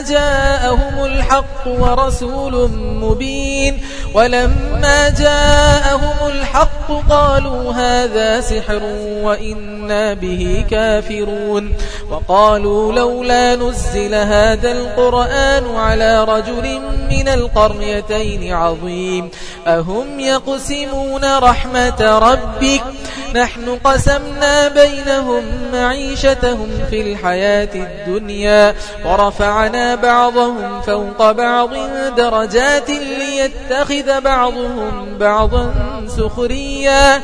جاءهم الحق ورسول مبين ولما جاءهم الحق قالوا هذا سحر وإنا به كافرون وقالوا لولا نزل هذا القرآن على رجل من القريتين عظيم أهم يقسمون رحمة ربك نحن قسمنا بينهم معيشتهم في الحياة الدنيا ورفعنا بعضهم فوق بعض درجات ليتخذ بعضهم بعضا سخريا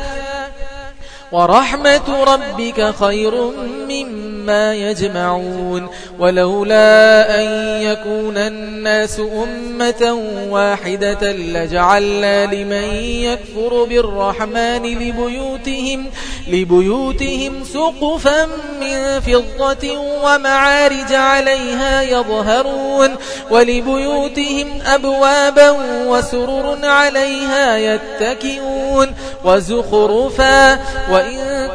ورحمة ربك خير مما يجمعون ولولا أن يكون الناس أمة واحدة لجعلنا لمن يكفر بالرحمن لبيوتهم, لبيوتهم سقفا من فضة ومعارج عليها يظهرون ولبيوتهم أبوابا وسرر عليها يتكئون وزخرفا وإن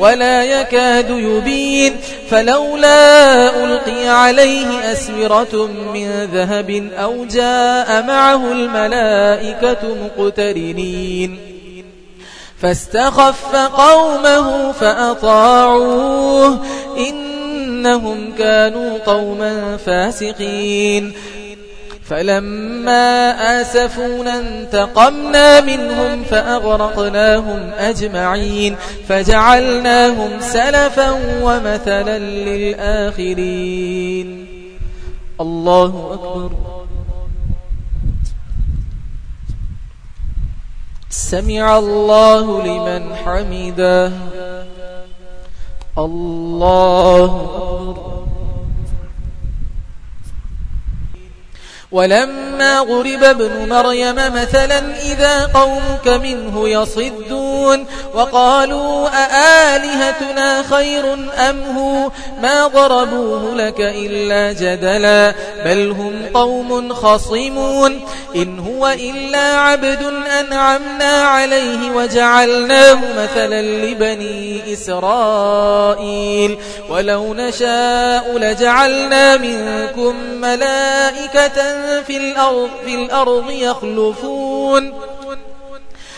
ولا يكاد يبين فلولا ألقي عليه أسورة من ذهب أو جاء معه الملائكة مقترنين فاستخف قومه فأطاعوه إنهم كانوا قوما فاسقين فلما آسفونا انتقمنا منهم فأغرقناهم أجمعين فجعلناهم سلفا ومثلا للآخرين. الله أكبر. سمع الله لمن حمده. الله أكبر. ولما غرب ابن مريم مثلا إذا قومك منه يصدون وقالوا أآلهتنا خير أم هو؟ ما ضربوه لك إلا جدلا بل هم قوم خصمون إن هو إلا عبد أنعمنا عليه وجعلناه مثلا لبني إسرائيل. ولو نشاء لجعلنا منكم ملائكة في الأرض, في الأرض يخلفون.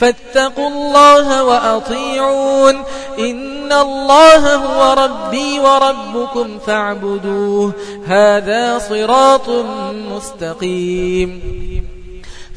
فاتقوا الله وأطيعون. إن الله هو ربي وربكم فاعبدوه. هذا صراط مستقيم.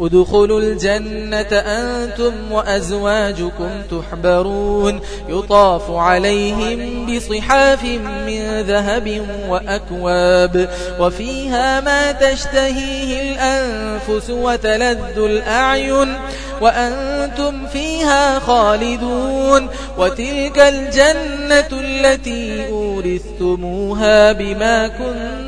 ادخلوا الجنة أنتم وأزواجكم تحبرون. يطاف عليهم بصحاف من ذهب وأكواب. وفيها ما تشتهيه الأنفس وتلذ الأعين. وأنتم فيها خالدون. وتلك الجنة التي أورثتموها بما كنتم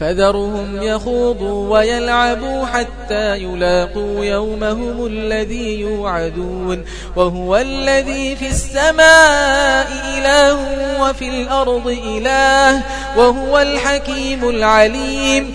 فذرهم يخوضوا ويلعبوا حتى يلاقوا يومهم الذي يوعدون وهو الذي في السماء إله وفي الأرض إله وهو الحكيم العليم